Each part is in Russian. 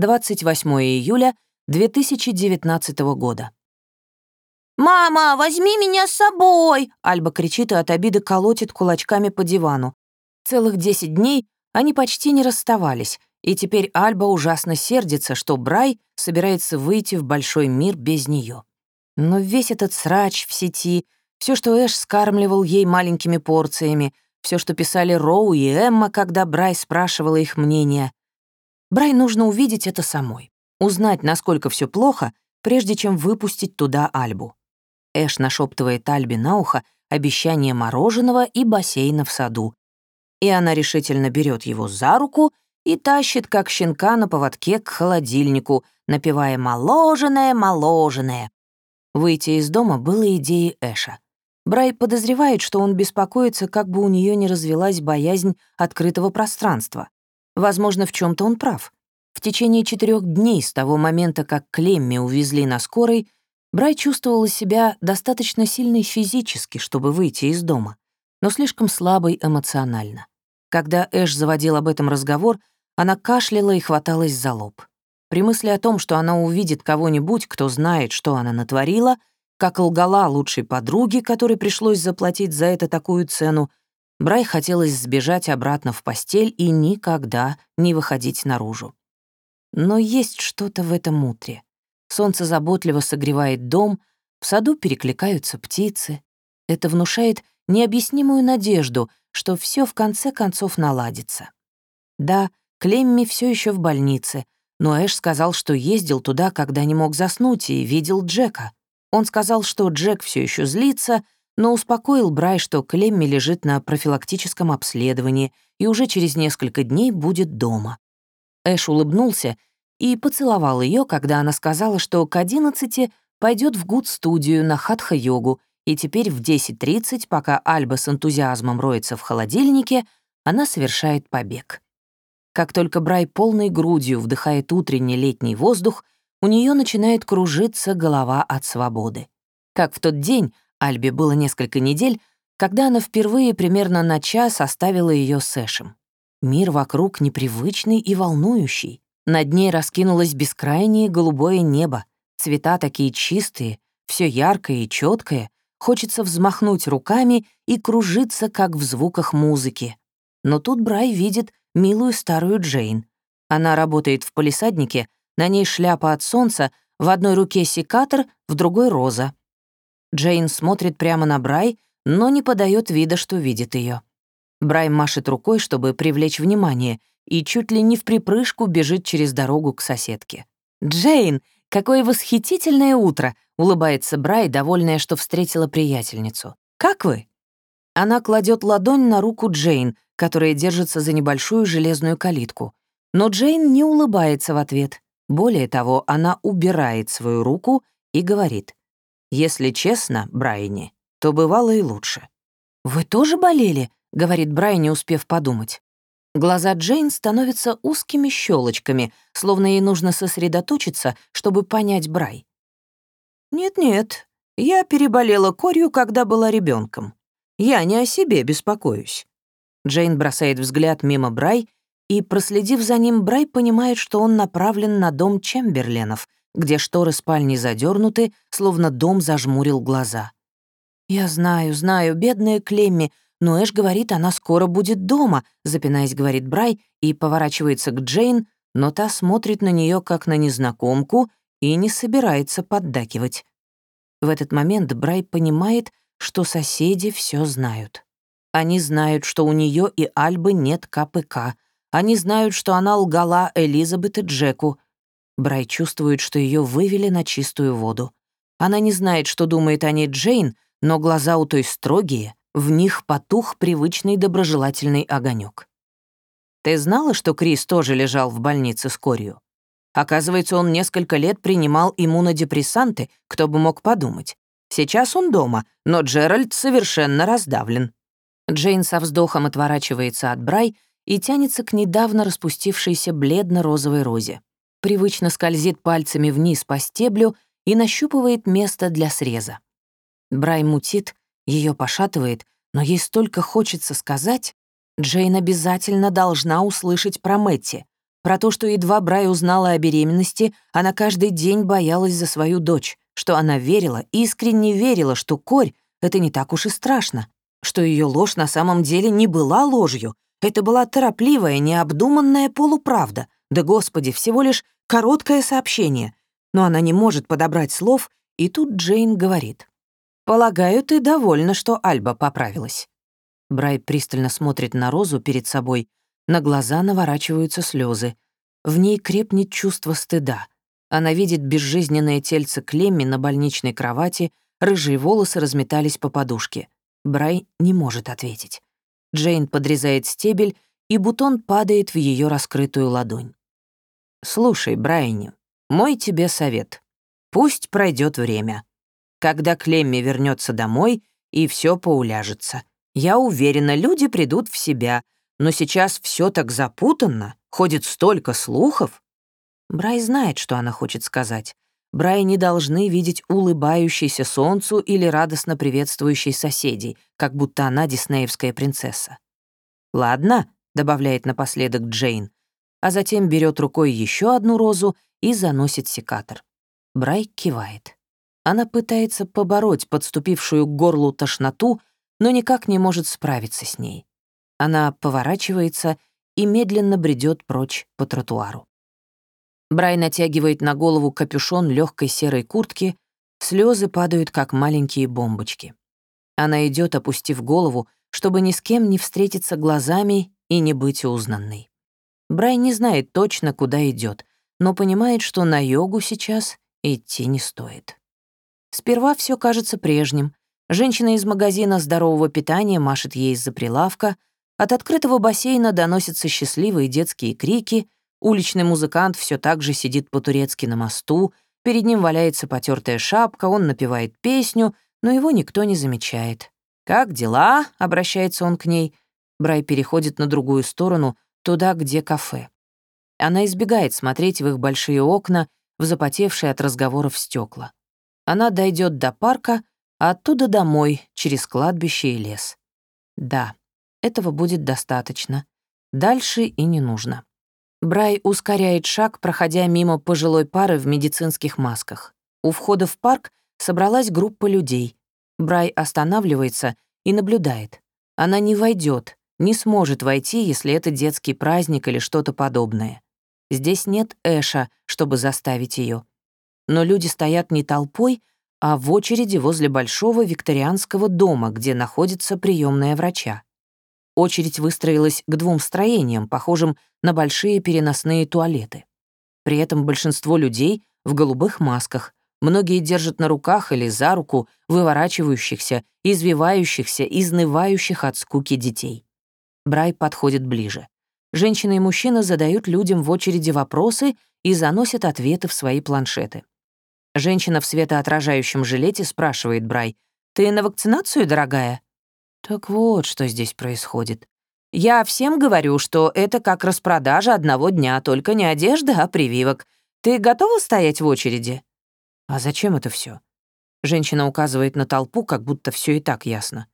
28 июля 2019 года. «Мама, возьми меня с собой!» Альба кричит и от обиды колотит кулачками по дивану. Целых 10 дней они почти не расставались, и теперь Альба ужасно сердится, что Брай собирается выйти в большой мир без нее. Но весь этот срач в сети, все, что Эш скармливал ей маленькими порциями, все, что писали Роу и Эмма, когда Брай спрашивала их мнение. Брай нужно увидеть это самой, узнать, насколько все плохо, прежде чем выпустить туда Альбу. Эш нашептывает Альбе на ухо обещание мороженого и бассейна в саду. И она решительно берет его за руку и тащит, как щенка на поводке, к холодильнику, напевая «моложеное, моложеное». Выйти из дома было идеей Эша. Брай подозревает, что он беспокоится, как бы у нее не развелась боязнь открытого пространства. Возможно, в чем то он прав. В течение четырех дней с того момента, как Клемми увезли на скорой, Брай чувствовала себя достаточно сильной физически, чтобы выйти из дома, но слишком слабой эмоционально. Когда Эш заводил об этом разговор, она кашляла и хваталась за лоб. При мысли о том, что она увидит кого-нибудь, кто знает, что она натворила, как лгала лучшей подруге, которой пришлось заплатить за это такую цену, Брай хотелось сбежать обратно в постель и никогда не выходить наружу. Но есть что-то в этом утре. Солнце заботливо согревает дом, в саду перекликаются птицы. Это внушает необъяснимую надежду, что все в конце концов наладится. Да, Клемми все еще в больнице, но Эш сказал, что ездил туда, когда не мог заснуть, и видел Джека. Он сказал, что Джек все еще злится, но успокоил Брай, что Клемми лежит на профилактическом обследовании и уже через несколько дней будет дома. Эш улыбнулся и поцеловал ее, когда она сказала, что к 11 пойдет в гуд-студию на хатха-йогу, и теперь в 10.30, пока Альба с энтузиазмом роется в холодильнике, она совершает побег. Как только Брай полной грудью вдыхает утренний летний воздух, у нее начинает кружиться голова от свободы. Как в тот день, Альбе было несколько недель, когда она впервые примерно на час оставила ее с Эшем. Мир вокруг непривычный и волнующий. Над ней раскинулось бескрайнее голубое небо, цвета такие чистые, все яркое и четкое, хочется взмахнуть руками и кружиться, как в звуках музыки. Но тут Брай видит милую старую Джейн. Она работает в полисаднике, на ней шляпа от солнца, в одной руке секатор, в другой — роза. Джейн смотрит прямо на Брай, но не подает вида, что видит ее. Брай машет рукой, чтобы привлечь внимание, и чуть ли не в припрыжку бежит через дорогу к соседке. «Джейн, какое восхитительное утро!» — улыбается Брай, довольная, что встретила приятельницу. «Как вы?» Она кладет ладонь на руку Джейн, которая держится за небольшую железную калитку. Но Джейн не улыбается в ответ. Более того, она убирает свою руку и говорит. «Если честно, Брайни, то бывало и лучше». «Вы тоже болели?» — говорит Брай, не успев подумать. Глаза Джейн становятся узкими щелочками, словно ей нужно сосредоточиться, чтобы понять Брай. «Нет-нет, я переболела корью, когда была ребенком. Я не о себе беспокоюсь». Джейн бросает взгляд мимо Брай, и, проследив за ним, Брай понимает, что он направлен на дом Чемберленов, где шторы спальни задернуты, словно дом зажмурил глаза. «Я знаю, знаю, бедная Клемми, но Эш говорит, она скоро будет дома, запинаясь, говорит Брай и поворачивается к Джейн, но та смотрит на нее как на незнакомку и не собирается поддакивать. В этот момент Брай понимает, что соседи все знают. Они знают, что у нее и Альбы нет КПК. Они знают, что она лгала Элизабет и Джеку. Брай чувствует, что ее вывели на чистую воду. Она не знает, что думает о ней Джейн, но глаза у той строгие — в них потух привычный доброжелательный огонек. «Ты знала, что Крис тоже лежал в больнице с корью? Оказывается, он несколько лет принимал иммунодепрессанты, кто бы мог подумать. Сейчас он дома, но Джеральд совершенно раздавлен». Джейн со вздохом отворачивается от Брай и тянется к недавно распустившейся бледно-розовой розе. Привычно скользит пальцами вниз по стеблю и нащупывает место для среза. Брай мутит, ее пошатывает, но ей столько хочется сказать. Джейн обязательно должна услышать про Мэтти. Про то, что едва Брай узнала о беременности, она каждый день боялась за свою дочь, что она верила, искренне верила, что корь — это не так уж и страшно, что ее ложь на самом деле не была ложью, это была торопливая, необдуманная полуправда. Да, господи, всего лишь короткое сообщение. Но она не может подобрать слов, и тут Джейн говорит. «Полагаю, ты довольна, что Альба поправилась». Брай пристально смотрит на Розу перед собой, на глаза наворачиваются слезы. В ней крепнет чувство стыда. Она видит безжизненное тельце Клемми на больничной кровати, рыжие волосы разметались по подушке. Брай не может ответить. Джейн подрезает стебель, и бутон падает в ее раскрытую ладонь. «Слушай, Брайни, мой тебе совет. Пусть пройдет время. Когда Клемми вернется домой, и все поуляжется. Я уверена, люди придут в себя, но сейчас все так запутанно, ходит столько слухов». Брай знает, что она хочет сказать. Брай не должны видеть улыбающийся солнцу или радостно приветствующей соседей, как будто она диснеевская принцесса. «Ладно», — добавляет напоследок Джейн, а затем берет рукой еще одну розу и заносит секатор. Брай кивает. Она пытается побороть подступившую к горлу тошноту, но никак не может справиться с ней. Она поворачивается и медленно бредет прочь по тротуару. Брай натягивает на голову капюшон легкой серой куртки, слезы падают, как маленькие бомбочки. Она идет, опустив голову, чтобы ни с кем не встретиться глазами и не быть узнанной. Брай не знает точно, куда идет, но понимает, что на йогу сейчас идти не стоит. Сперва все кажется прежним. Женщина из магазина здорового питания машет ей из-за прилавка, от открытого бассейна доносятся счастливые детские крики — Уличный музыкант все так же сидит по-турецки на мосту, перед ним валяется потертая шапка, он напевает песню, но его никто не замечает. «Как дела?» — обращается он к ней. Брай переходит на другую сторону, туда, где кафе. Она избегает смотреть в их большие окна, в запотевшие от разговоров стекла. Она дойдет до парка, а оттуда домой, через кладбище и лес. Да, этого будет достаточно. Дальше и не нужно. Брай ускоряет шаг, проходя мимо пожилой пары в медицинских масках. У входа в парк собралась группа людей. Брай останавливается и наблюдает. Она не войдет, не сможет войти, если это детский праздник или что-то подобное. Здесь нет Эша, чтобы заставить ее. Но люди стоят не толпой, а в очереди возле большого викторианского дома, где находится приемная врача. Очередь выстроилась к двум строениям, похожим на большие переносные туалеты. При этом большинство людей в голубых масках, многие держат на руках или за руку выворачивающихся, извивающихся, изнывающих от скуки детей. Брай подходит ближе. Женщина и мужчина задают людям в очереди вопросы и заносят ответы в свои планшеты. Женщина в светоотражающем жилете спрашивает Брай, «Ты на вакцинацию, дорогая?» Так вот, что здесь происходит. Я всем говорю, что это как распродажа одного дня, только не одежда, а прививок. Ты готова стоять в очереди? А зачем это все? Женщина указывает на толпу, как будто все и так ясно.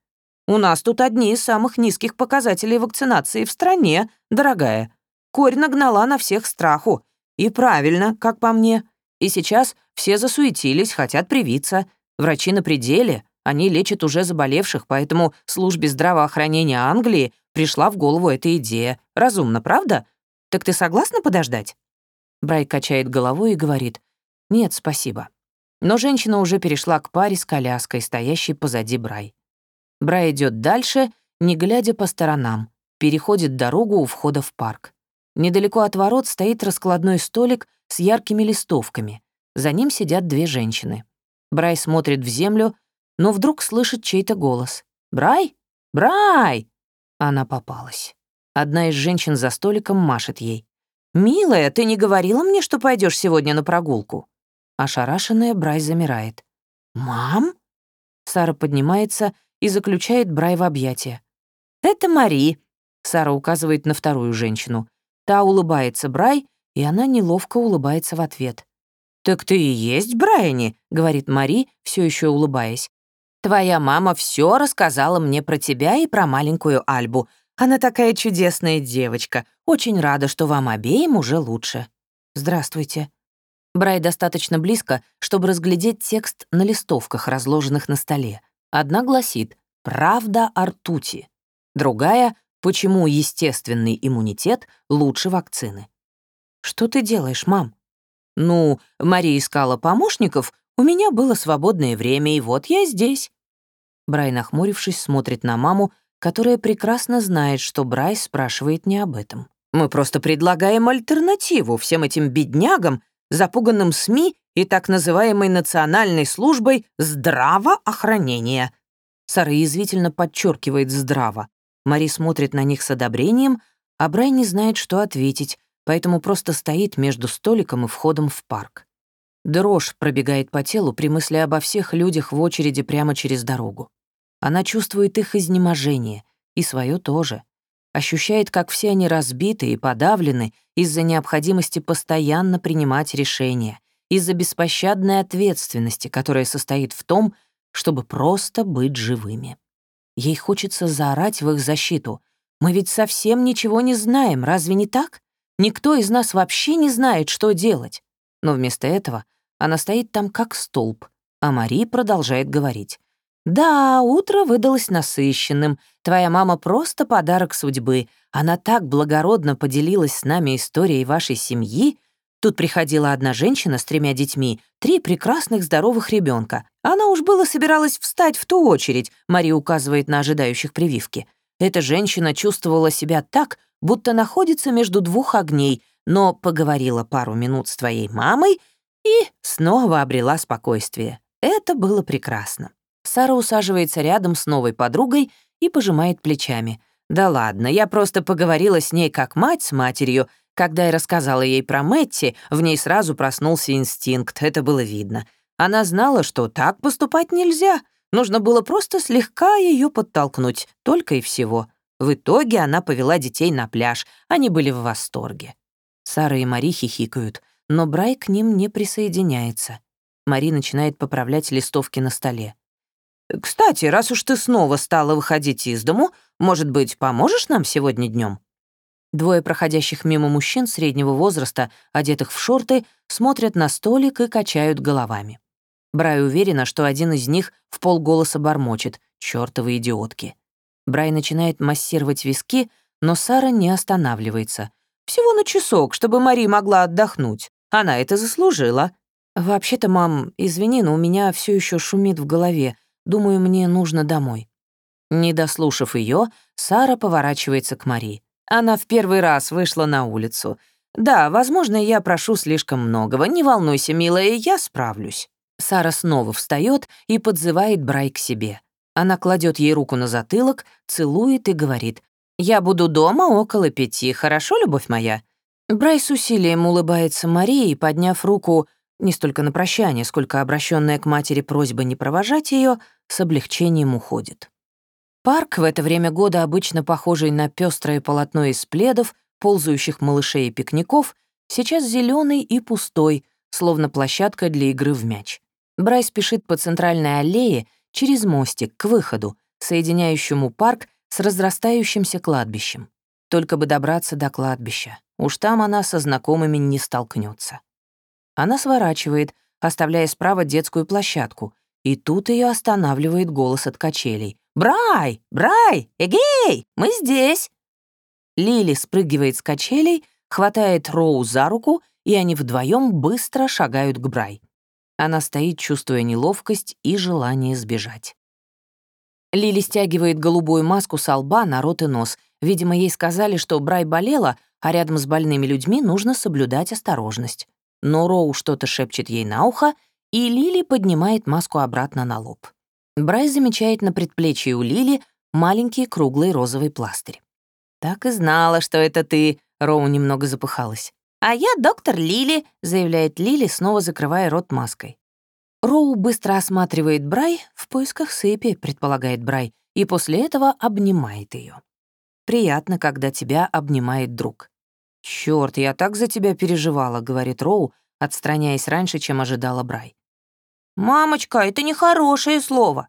У нас тут одни из самых низких показателей вакцинации в стране, дорогая. Корь нагнала на всех страху. И правильно, как по мне. И сейчас все засуетились, хотят привиться. Врачи на пределе, они лечат уже заболевших, поэтому службе здравоохранения Англии пришла в голову эта идея. Разумно, правда? Так ты согласна подождать?» Брай качает головой и говорит, «Нет, спасибо». Но женщина уже перешла к паре с коляской, стоящей позади Брай. Брай идет дальше, не глядя по сторонам, переходит дорогу у входа в парк. Недалеко от ворот стоит раскладной столик с яркими листовками. За ним сидят две женщины. Брай смотрит в землю, но вдруг слышит чей-то голос. «Брай? Брай!» Она попалась. Одна из женщин за столиком машет ей. «Милая, ты не говорила мне, что пойдешь сегодня на прогулку?» Ошарашенная Брай замирает. «Мам?» Сара поднимается и заключает Брай в объятия. «Это Мари», — Сара указывает на вторую женщину. Та улыбается Брай, и она неловко улыбается в ответ. «Так ты и есть Брайани», — говорит Мари, все еще улыбаясь. Твоя мама все рассказала мне про тебя и про маленькую Альбу. Она такая чудесная девочка. Очень рада, что вам обеим уже лучше. Здравствуйте». Брай достаточно близко, чтобы разглядеть текст на листовках, разложенных на столе. Одна гласит «Правда о ртути». Другая «Почему естественный иммунитет лучше вакцины». «Что ты делаешь, мам?» «Ну, Мария искала помощников, у меня было свободное время, и вот я здесь». Брай, нахмурившись, смотрит на маму, которая прекрасно знает, что Брай спрашивает не об этом. «Мы просто предлагаем альтернативу всем этим беднягам, запуганным СМИ и так называемой национальной службой здравоохранения». Сара язвительно подчеркивает «здраво». Мари смотрит на них с одобрением, а Брай не знает, что ответить, поэтому просто стоит между столиком и входом в парк. Дрожь пробегает по телу при мысли обо всех людях в очереди прямо через дорогу. Она чувствует их изнеможение, и свое тоже. Ощущает, как все они разбиты и подавлены из-за необходимости постоянно принимать решения, из-за беспощадной ответственности, которая состоит в том, чтобы просто быть живыми. Ей хочется заорать в их защиту. «Мы ведь совсем ничего не знаем, разве не так? Никто из нас вообще не знает, что делать». Но вместо этого она стоит там как столб, а Мари продолжает говорить. «Да, утро выдалось насыщенным. Твоя мама просто подарок судьбы. Она так благородно поделилась с нами историей вашей семьи. Тут приходила одна женщина с тремя детьми, три прекрасных здоровых ребенка. Она уж было собиралась встать в ту очередь», Мари указывает на ожидающих прививки. Эта женщина чувствовала себя так, будто находится между двух огней, но поговорила пару минут с твоей мамой и снова обрела спокойствие. Это было прекрасно. Сара усаживается рядом с новой подругой и пожимает плечами. «Да ладно, я просто поговорила с ней как мать с матерью. Когда я рассказала ей про Мэтти, в ней сразу проснулся инстинкт, это было видно. Она знала, что так поступать нельзя. Нужно было просто слегка ее подтолкнуть, только и всего. В итоге она повела детей на пляж, они были в восторге. Сара и Мари хихикают, но Брай к ним не присоединяется. Мари начинает поправлять листовки на столе. «Кстати, раз уж ты снова стала выходить из дому, может быть, поможешь нам сегодня днем? Двое проходящих мимо мужчин среднего возраста, одетых в шорты, смотрят на столик и качают головами. Брай уверена, что один из них в полголоса бормочет «чёртовы идиотки». Брай начинает массировать виски, но Сара не останавливается. «Всего на часок, чтобы Мари могла отдохнуть. Она это заслужила». «Вообще-то, мам, извини, но у меня все еще шумит в голове. Думаю, мне нужно домой». Не дослушав ее, Сара поворачивается к Мари. Она в первый раз вышла на улицу. «Да, возможно, я прошу слишком многого. Не волнуйся, милая, я справлюсь». Сара снова встает и подзывает Брай к себе. Она кладет ей руку на затылок, целует и говорит. «Я буду дома около пяти, хорошо, любовь моя?» Брай с усилием улыбается Марии, подняв руку не столько на прощание, сколько обращенная к матери просьба не провожать ее, с облегчением уходит. Парк, в это время года обычно похожий на пестрое полотно из пледов, ползающих малышей и пикников, сейчас зеленый и пустой, словно площадка для игры в мяч. Брай спешит по центральной аллее через мостик к выходу, соединяющему парк с разрастающимся кладбищем. Только бы добраться до кладбища. Уж там она со знакомыми не столкнется. Она сворачивает, оставляя справа детскую площадку, и тут ее останавливает голос от качелей. «Брай! Брай! Эгей! Мы здесь!» Лили спрыгивает с качелей, хватает Роу за руку, и они вдвоем быстро шагают к Брай. Она стоит, чувствуя неловкость и желание сбежать. Лили стягивает голубую маску со лба на рот и нос. Видимо, ей сказали, что Брай болела, а рядом с больными людьми нужно соблюдать осторожность но Роу что-то шепчет ей на ухо, и Лили поднимает маску обратно на лоб. Брай замечает на предплечье у Лили маленький круглый розовый пластырь. «Так и знала, что это ты», — Роу немного запыхалась. «А я доктор Лили», — заявляет Лили, снова закрывая рот маской. Роу быстро осматривает Брай в поисках сыпи, предполагает Брай, и после этого обнимает ее. Приятно, когда тебя обнимает друг. «Чёрт, я так за тебя переживала», — говорит Роу, отстраняясь раньше, чем ожидала Брай. «Мамочка, это нехорошее слово».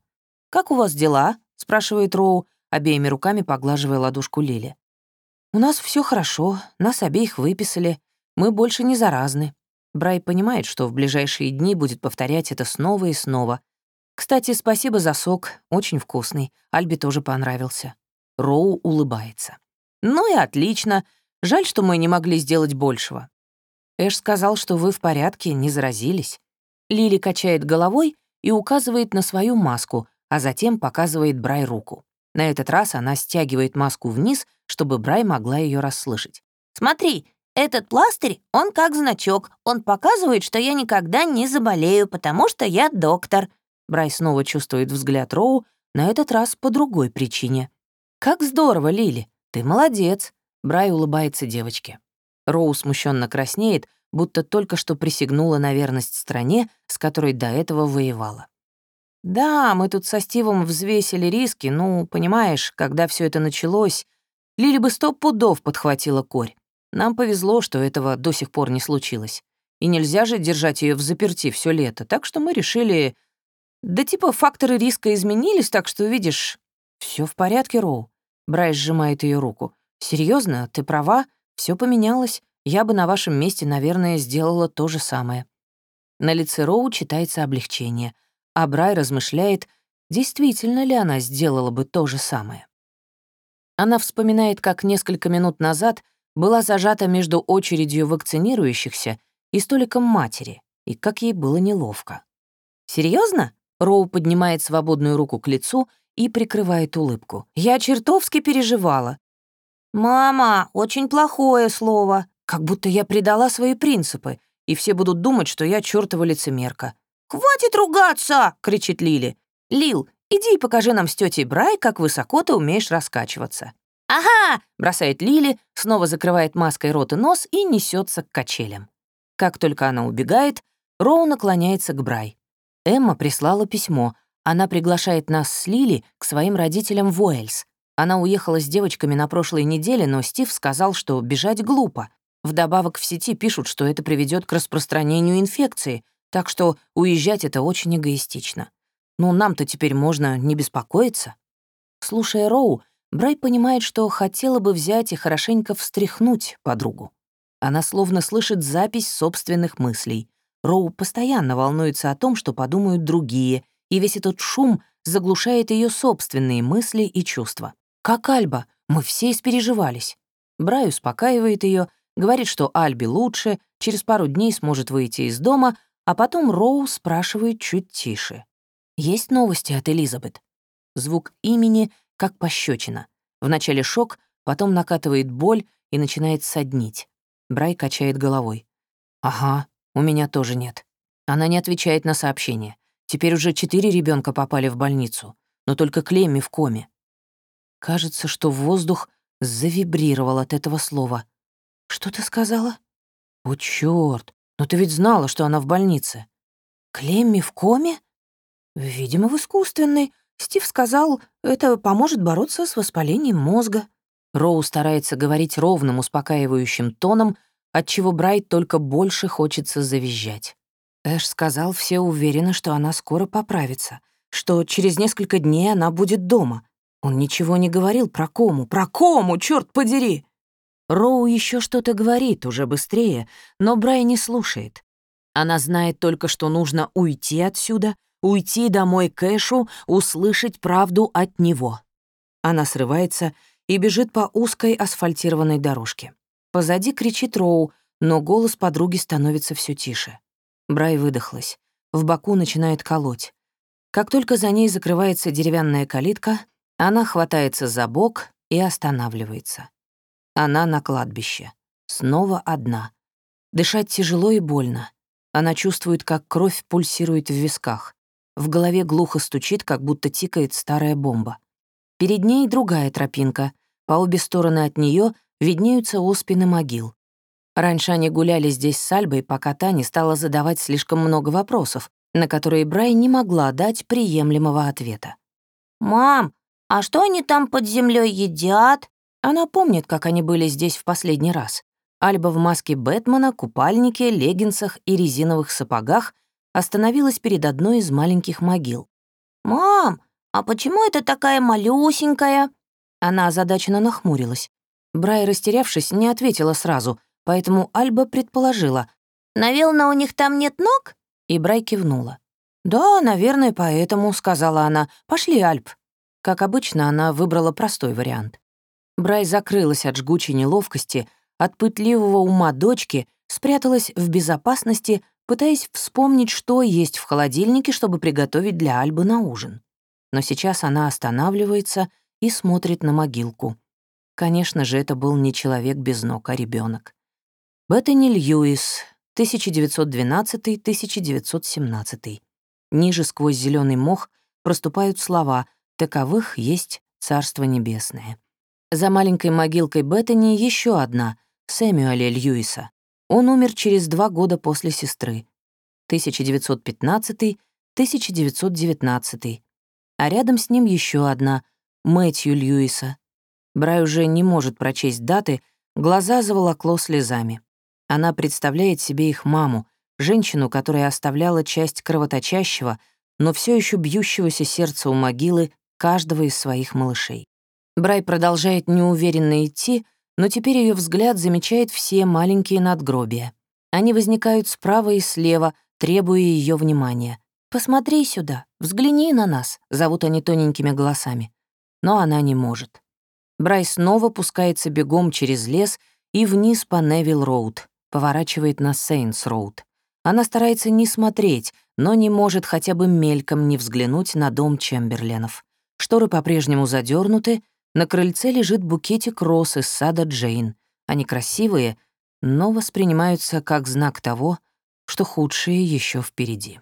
«Как у вас дела?» — спрашивает Роу. обеими руками поглаживая ладошку Лили. «У нас все хорошо, нас обеих выписали, мы больше не заразны». Брай понимает, что в ближайшие дни будет повторять это снова и снова. «Кстати, спасибо за сок, очень вкусный, Альбе тоже понравился». Роу улыбается. «Ну и отлично. Жаль, что мы не могли сделать большего. Эш сказал, что вы в порядке, не заразились. Лили качает головой и указывает на свою маску, а затем показывает Брай руку. На этот раз она стягивает маску вниз, чтобы Брай могла ее расслышать. «Смотри, этот пластырь, он как значок. Он показывает, что я никогда не заболею, потому что я доктор». Брай снова чувствует взгляд Роу, на этот раз по другой причине. «Как здорово, Лили, ты молодец», — Брай улыбается девочке. Роу смущенно краснеет, будто только что присягнула на верность стране, с которой до этого воевала. «Да, мы тут со Стивом взвесили риски, ну, понимаешь, когда все это началось, Лили бы сто пудов подхватила корь. Нам повезло, что этого до сих пор не случилось. И нельзя же держать ее в заперти все лето, так что мы решили... Да типа факторы риска изменились, так что, видишь, все в порядке, Роу». Брайс сжимает ее руку. Серьезно, ты права, все поменялось. Я бы на вашем месте, наверное, сделала то же самое». На лице Роу читается облегчение, а Брай размышляет, действительно ли она сделала бы то же самое. Она вспоминает, как несколько минут назад была зажата между очередью вакцинирующихся и столиком матери, и как ей было неловко. Серьезно? Роу поднимает свободную руку к лицу и прикрывает улыбку. «Я чертовски переживала. «Мама, очень плохое слово». Как будто я предала свои принципы, и все будут думать, что я чёртова лицемерка. «Хватит ругаться!» — кричит Лили. «Лил, иди и покажи нам с тетей Брай, как высоко ты умеешь раскачиваться». «Ага!» — бросает Лили, снова закрывает маской рот и нос и несется к качелям. Как только она убегает, Роу наклоняется к Брай. Эмма прислала письмо. Она приглашает нас с Лили к своим родителям в Уэльс. Она уехала с девочками на прошлой неделе, но Стив сказал, что бежать глупо. Вдобавок в сети пишут, что это приведет к распространению инфекции, так что уезжать это очень эгоистично. Но нам-то теперь можно не беспокоиться. Слушая Роу, Брай понимает, что хотела бы взять и хорошенько встряхнуть подругу. Она словно слышит запись собственных мыслей. Роу постоянно волнуется о том, что подумают другие, и весь этот шум заглушает ее собственные мысли и чувства. «Как Альба? Мы все испереживались». Брай успокаивает ее, говорит, что Альбе лучше, через пару дней сможет выйти из дома, а потом Роу спрашивает чуть тише. «Есть новости от Элизабет?» Звук имени как пощечина. Вначале шок, потом накатывает боль и начинает соднить. Брай качает головой. «Ага, у меня тоже нет». Она не отвечает на сообщение. Теперь уже четыре ребенка попали в больницу, но только Клемми в коме. Кажется, что воздух завибрировал от этого слова. «Что ты сказала?» «О, чёрт! Но ты ведь знала, что она в больнице». «Клемми в коме?» «Видимо, в искусственной. Стив сказал, это поможет бороться с воспалением мозга». Роу старается говорить ровным, успокаивающим тоном, отчего Брайт только больше хочется завизжать. Эш сказал, все уверены, что она скоро поправится, что через несколько дней она будет дома. Он ничего не говорил про кому, про кому, черт подери! Роу еще что-то говорит уже быстрее, но Брай не слушает. Она знает только, что нужно уйти отсюда, уйти домой к Эшу, услышать правду от него. Она срывается и бежит по узкой асфальтированной дорожке. Позади кричит Роу, но голос подруги становится все тише. Брай выдохлась. В боку начинает колоть. Как только за ней закрывается деревянная калитка, она хватается за бок и останавливается. Она на кладбище. Снова одна. Дышать тяжело и больно. Она чувствует, как кровь пульсирует в висках. В голове глухо стучит, как будто тикает старая бомба. Перед ней другая тропинка. По обе стороны от нее виднеются оспины могил. Раньше они гуляли здесь с Альбой, пока та не стала задавать слишком много вопросов, на которые Брай не могла дать приемлемого ответа. «Мам, «А что они там под землей едят?» Она помнит, как они были здесь в последний раз. Альба в маске Бэтмена, купальнике, леггинсах и резиновых сапогах остановилась перед одной из маленьких могил. «Мам, а почему это такая малюсенькая?» Она озадаченно нахмурилась. Брай, растерявшись, не ответила сразу, поэтому Альба предположила. «Наверное, у них там нет ног?» И Брай кивнула. «Да, наверное, поэтому», — сказала она. «Пошли, Альп». Как обычно, она выбрала простой вариант. Брай закрылась от жгучей неловкости, от пытливого ума дочки, спряталась в безопасности, пытаясь вспомнить, что есть в холодильнике, чтобы приготовить для Альбы на ужин. Но сейчас она останавливается и смотрит на могилку. Конечно же, это был не человек без ног, а ребенок. Беттани Льюис, 1912-1917. Ниже сквозь зеленый мох проступают слова «таковых есть Царство Небесное». За маленькой могилкой Беттани еще одна, Сэмюэля Льюиса. Он умер через два года после сестры. 1915-1919. А рядом с ним еще одна, Мэтью Льюиса. Брай уже не может прочесть даты, глаза заволокло слезами. Она представляет себе их маму, женщину, которая оставляла часть кровоточащего, но все еще бьющегося сердца у могилы каждого из своих малышей. Брай продолжает неуверенно идти, но теперь ее взгляд замечает все маленькие надгробия. Они возникают справа и слева, требуя ее внимания. «Посмотри сюда, взгляни на нас», — зовут они тоненькими голосами. Но она не может. Брай снова пускается бегом через лес и вниз по Невилл-Роуд, поворачивает на Сейнс-Роуд. Она старается не смотреть, но не может хотя бы мельком не взглянуть на дом Чемберленов. Шторы по-прежнему задернуты, на крыльце лежит букетик роз из сада Джейн. Они красивые, но воспринимаются как знак того, что худшее еще впереди.